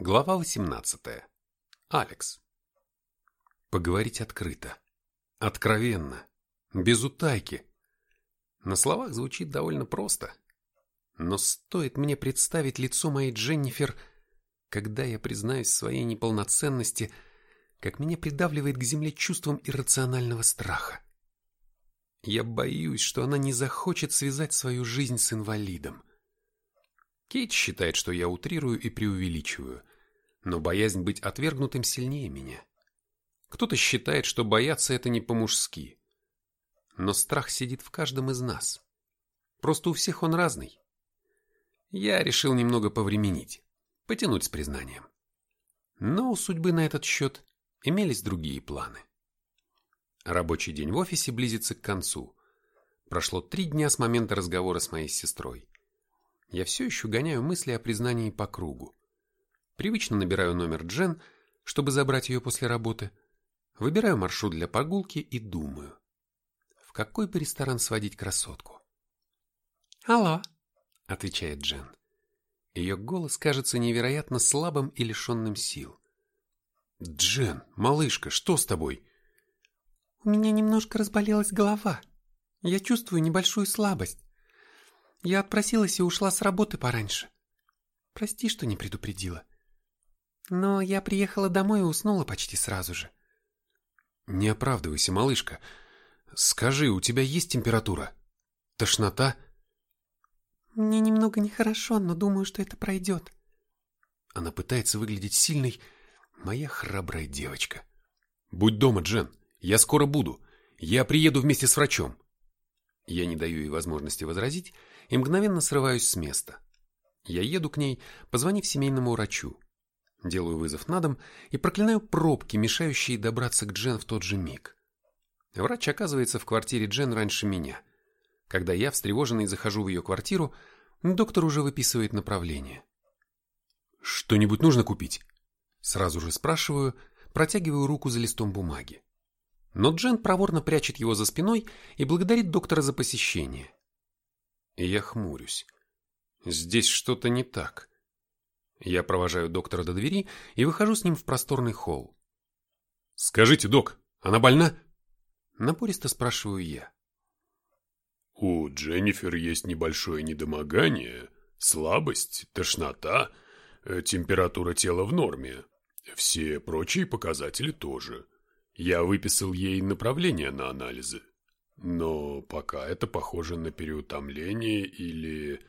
Глава 18. Алекс. Поговорить открыто, откровенно, без утайки. На словах звучит довольно просто. Но стоит мне представить лицо моей Дженнифер, когда я признаюсь в своей неполноценности, как меня придавливает к земле чувством иррационального страха. Я боюсь, что она не захочет связать свою жизнь с инвалидом. Кейт считает, что я утрирую и преувеличиваю, но боязнь быть отвергнутым сильнее меня. Кто-то считает, что бояться это не по-мужски. Но страх сидит в каждом из нас. Просто у всех он разный. Я решил немного повременить, потянуть с признанием. Но у судьбы на этот счет имелись другие планы. Рабочий день в офисе близится к концу. Прошло три дня с момента разговора с моей сестрой я все еще гоняю мысли о признании по кругу. Привычно набираю номер Джен, чтобы забрать ее после работы. Выбираю маршрут для прогулки и думаю, в какой бы ресторан сводить красотку. «Алло», — отвечает Джен. Ее голос кажется невероятно слабым и лишенным сил. «Джен, малышка, что с тобой?» «У меня немножко разболелась голова. Я чувствую небольшую слабость. Я отпросилась и ушла с работы пораньше. Прости, что не предупредила. Но я приехала домой и уснула почти сразу же. Не оправдывайся, малышка. Скажи, у тебя есть температура? Тошнота? Мне немного нехорошо, но думаю, что это пройдет. Она пытается выглядеть сильной. Моя храбрая девочка. Будь дома, Джен. Я скоро буду. Я приеду вместе с врачом. Я не даю ей возможности возразить и мгновенно срываюсь с места. Я еду к ней, позвонив семейному врачу. Делаю вызов на дом и проклинаю пробки, мешающие добраться к Джен в тот же миг. Врач оказывается в квартире Джен раньше меня. Когда я, встревоженный, захожу в ее квартиру, доктор уже выписывает направление. «Что-нибудь нужно купить?» Сразу же спрашиваю, протягиваю руку за листом бумаги. Но Джен проворно прячет его за спиной и благодарит доктора за посещение. И я хмурюсь. Здесь что-то не так. Я провожаю доктора до двери и выхожу с ним в просторный холл. «Скажите, док, она больна?» Напористо спрашиваю я. «У Дженнифер есть небольшое недомогание, слабость, тошнота, э, температура тела в норме. Все прочие показатели тоже. Я выписал ей направление на анализы. Но пока это похоже на переутомление или...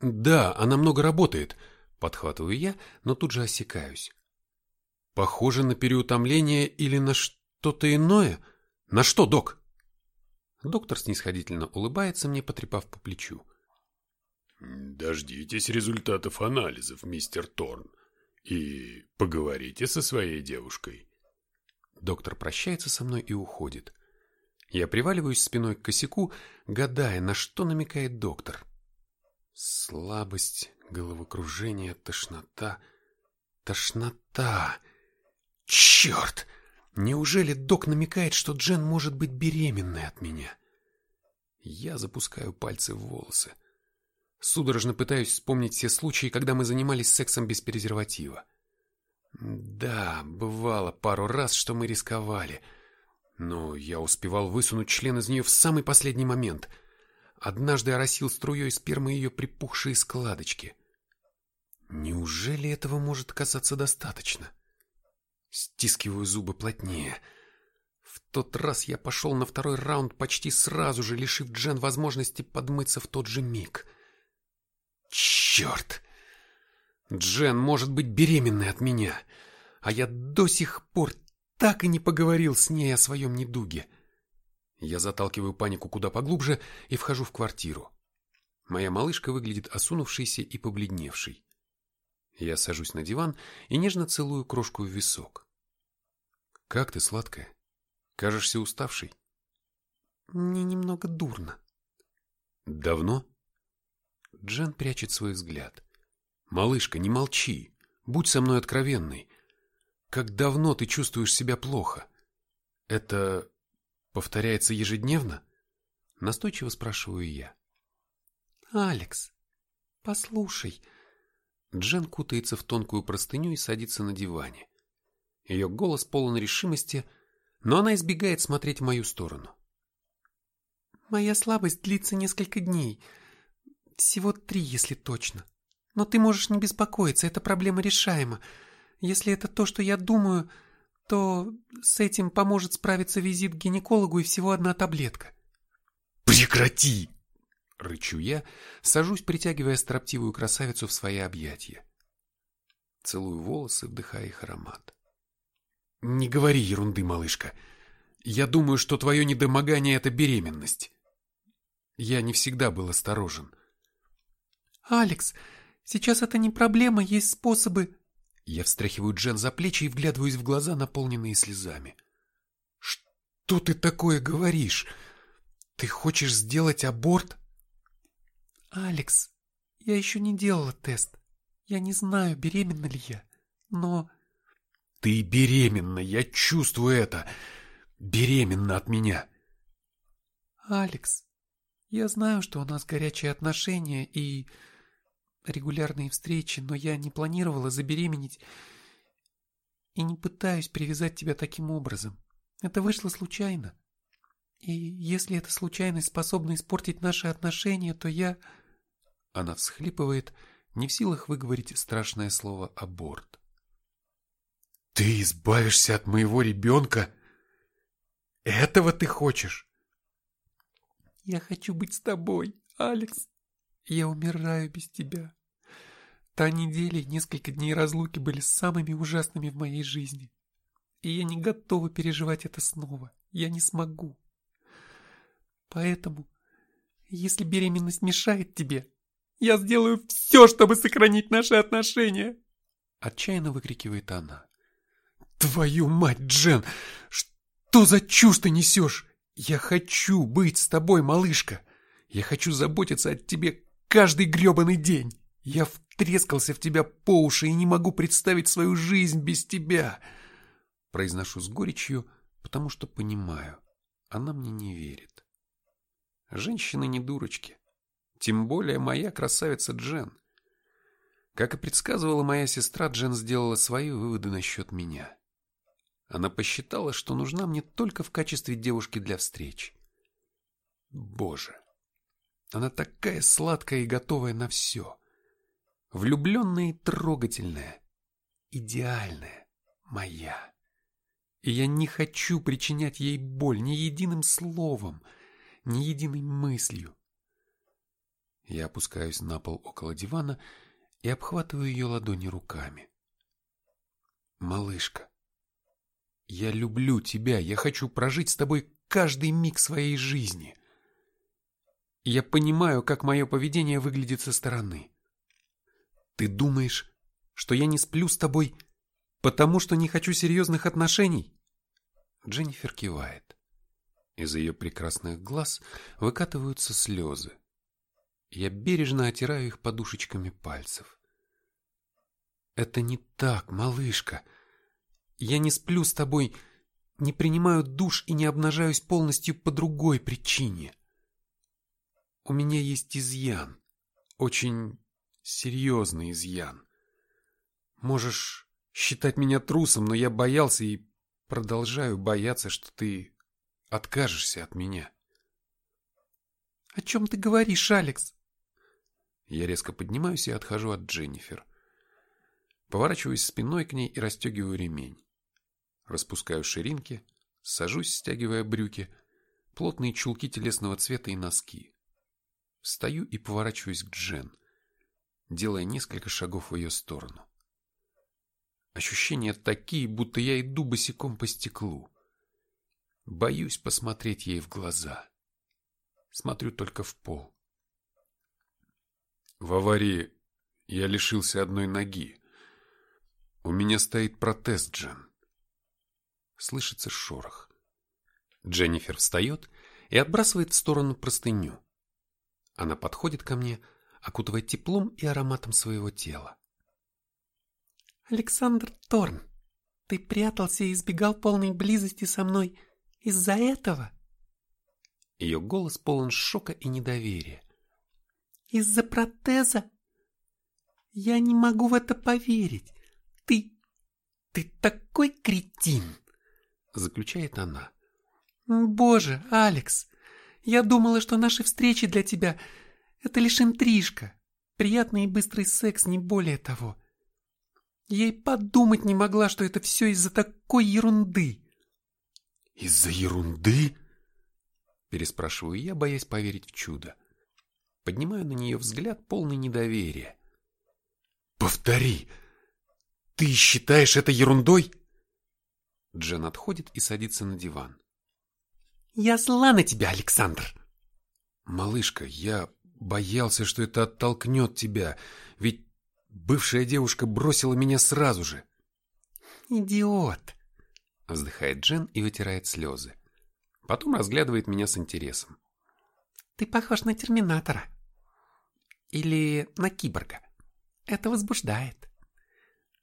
Да, она много работает, подхватываю я, но тут же осекаюсь. Похоже на переутомление или на что-то иное? На что, док? Доктор снисходительно улыбается мне, потрепав по плечу. Дождитесь результатов анализов, мистер Торн, и поговорите со своей девушкой. Доктор прощается со мной и уходит. Я приваливаюсь спиной к косяку, гадая, на что намекает доктор. Слабость, головокружение, тошнота. Тошнота. Черт! Неужели док намекает, что Джен может быть беременной от меня? Я запускаю пальцы в волосы. Судорожно пытаюсь вспомнить все случаи, когда мы занимались сексом без презерватива. Да, бывало пару раз, что мы рисковали. Но я успевал высунуть член из нее в самый последний момент. Однажды оросил струей спермы ее припухшие складочки. Неужели этого может казаться достаточно? Стискиваю зубы плотнее. В тот раз я пошел на второй раунд почти сразу же, лишив Джен возможности подмыться в тот же миг. Черт! Джен может быть беременной от меня, а я до сих пор так и не поговорил с ней о своем недуге. Я заталкиваю панику куда поглубже и вхожу в квартиру. Моя малышка выглядит осунувшейся и побледневшей. Я сажусь на диван и нежно целую крошку в висок. «Как ты, сладкая? Кажешься уставшей?» «Мне немного дурно». «Давно?» Джен прячет свой взгляд. Малышка, не молчи. Будь со мной откровенной. Как давно ты чувствуешь себя плохо? Это повторяется ежедневно? Настойчиво спрашиваю я. Алекс, послушай. Джен кутается в тонкую простыню и садится на диване. Ее голос полон решимости, но она избегает смотреть в мою сторону. Моя слабость длится несколько дней. Всего три, если точно. Но ты можешь не беспокоиться, эта проблема решаема. Если это то, что я думаю, то с этим поможет справиться визит к гинекологу и всего одна таблетка. Прекрати! Рычу я, сажусь, притягивая строптивую красавицу в свои объятия. Целую волосы, вдыхая их аромат. Не говори ерунды, малышка. Я думаю, что твое недомогание — это беременность. Я не всегда был осторожен. «Алекс, сейчас это не проблема, есть способы...» Я встряхиваю Джен за плечи и вглядываюсь в глаза, наполненные слезами. «Что ты такое говоришь? Ты хочешь сделать аборт?» «Алекс, я еще не делала тест. Я не знаю, беременна ли я, но...» «Ты беременна, я чувствую это. Беременна от меня». «Алекс, я знаю, что у нас горячие отношения и регулярные встречи, но я не планировала забеременеть и не пытаюсь привязать тебя таким образом. Это вышло случайно. И если эта случайность способна испортить наши отношения, то я...» Она всхлипывает, не в силах выговорить страшное слово «аборт». «Ты избавишься от моего ребенка? Этого ты хочешь?» «Я хочу быть с тобой, Алекс. Я умираю без тебя. Та неделя и несколько дней разлуки были самыми ужасными в моей жизни. И я не готова переживать это снова. Я не смогу. Поэтому, если беременность мешает тебе, я сделаю все, чтобы сохранить наши отношения!» Отчаянно выкрикивает она. «Твою мать, Джен! Что за чушь ты несешь? Я хочу быть с тобой, малышка! Я хочу заботиться о тебе каждый гребаный день! Я втрескался в тебя по уши и не могу представить свою жизнь без тебя!» Произношу с горечью, потому что понимаю, она мне не верит. Женщины не дурочки. Тем более моя красавица Джен. Как и предсказывала моя сестра, Джен сделала свои выводы насчет меня. Она посчитала, что нужна мне только в качестве девушки для встреч. Боже, она такая сладкая и готовая на все. Влюбленная и трогательная. Идеальная. Моя. И я не хочу причинять ей боль ни единым словом, ни единой мыслью. Я опускаюсь на пол около дивана и обхватываю ее ладони руками. Малышка, я люблю тебя, я хочу прожить с тобой каждый миг своей жизни. Я понимаю, как мое поведение выглядит со стороны. Ты думаешь, что я не сплю с тобой, потому что не хочу серьезных отношений? Дженнифер кивает. Из ее прекрасных глаз выкатываются слезы. Я бережно отираю их подушечками пальцев. Это не так, малышка. Я не сплю с тобой, не принимаю душ и не обнажаюсь полностью по другой причине. У меня есть изъян, очень серьезный изъян. Можешь считать меня трусом, но я боялся и продолжаю бояться, что ты откажешься от меня. О чем ты говоришь, Алекс? Я резко поднимаюсь и отхожу от Дженнифер. Поворачиваюсь спиной к ней и расстегиваю ремень. Распускаю ширинки, сажусь, стягивая брюки, плотные чулки телесного цвета и носки. Встаю и поворачиваюсь к Джен, делая несколько шагов в ее сторону. Ощущения такие, будто я иду босиком по стеклу. Боюсь посмотреть ей в глаза. Смотрю только в пол. В аварии я лишился одной ноги. У меня стоит протез, Джен. Слышится шорох. Дженнифер встает и отбрасывает в сторону простыню. Она подходит ко мне, окутывая теплом и ароматом своего тела. «Александр Торн, ты прятался и избегал полной близости со мной из-за этого?» Ее голос полон шока и недоверия. Из-за протеза? Я не могу в это поверить. Ты... ты такой кретин!» Заключает она. «Боже, Алекс, я думала, что наши встречи для тебя — это лишь интрижка, приятный и быстрый секс, не более того. Я и подумать не могла, что это все из-за такой ерунды». «Из-за ерунды?» Переспрашиваю я, боясь поверить в чудо. Поднимаю на нее взгляд, полный недоверия. «Повтори! Ты считаешь это ерундой?» Джен отходит и садится на диван. «Я зла на тебя, Александр!» «Малышка, я боялся, что это оттолкнет тебя, ведь бывшая девушка бросила меня сразу же». «Идиот!» Вздыхает Джен и вытирает слезы. Потом разглядывает меня с интересом. «Ты похож на Терминатора. Или на Киборга. Это возбуждает.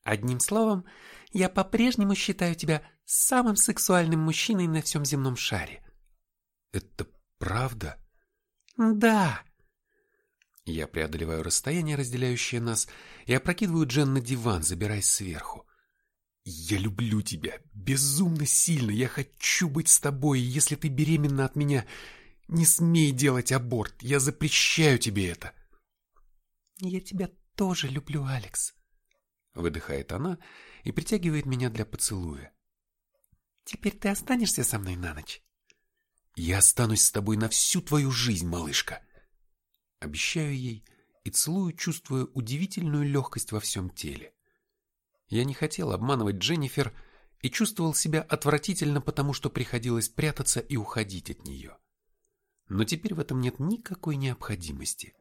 Одним словом, я по-прежнему считаю тебя самым сексуальным мужчиной на всем земном шаре. Это правда? Да. Я преодолеваю расстояние, разделяющее нас, и опрокидываю Джен на диван, забираясь сверху. Я люблю тебя, безумно сильно, я хочу быть с тобой, и если ты беременна от меня, не смей делать аборт, я запрещаю тебе это. Я тебя тоже люблю, Алекс. Выдыхает она и притягивает меня для поцелуя. Теперь ты останешься со мной на ночь? Я останусь с тобой на всю твою жизнь, малышка. Обещаю ей и целую, чувствуя удивительную легкость во всем теле. Я не хотел обманывать Дженнифер и чувствовал себя отвратительно, потому что приходилось прятаться и уходить от нее. Но теперь в этом нет никакой необходимости.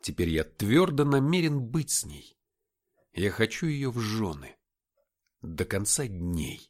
Теперь я твердо намерен быть с ней. Я хочу ее в жены. До конца дней.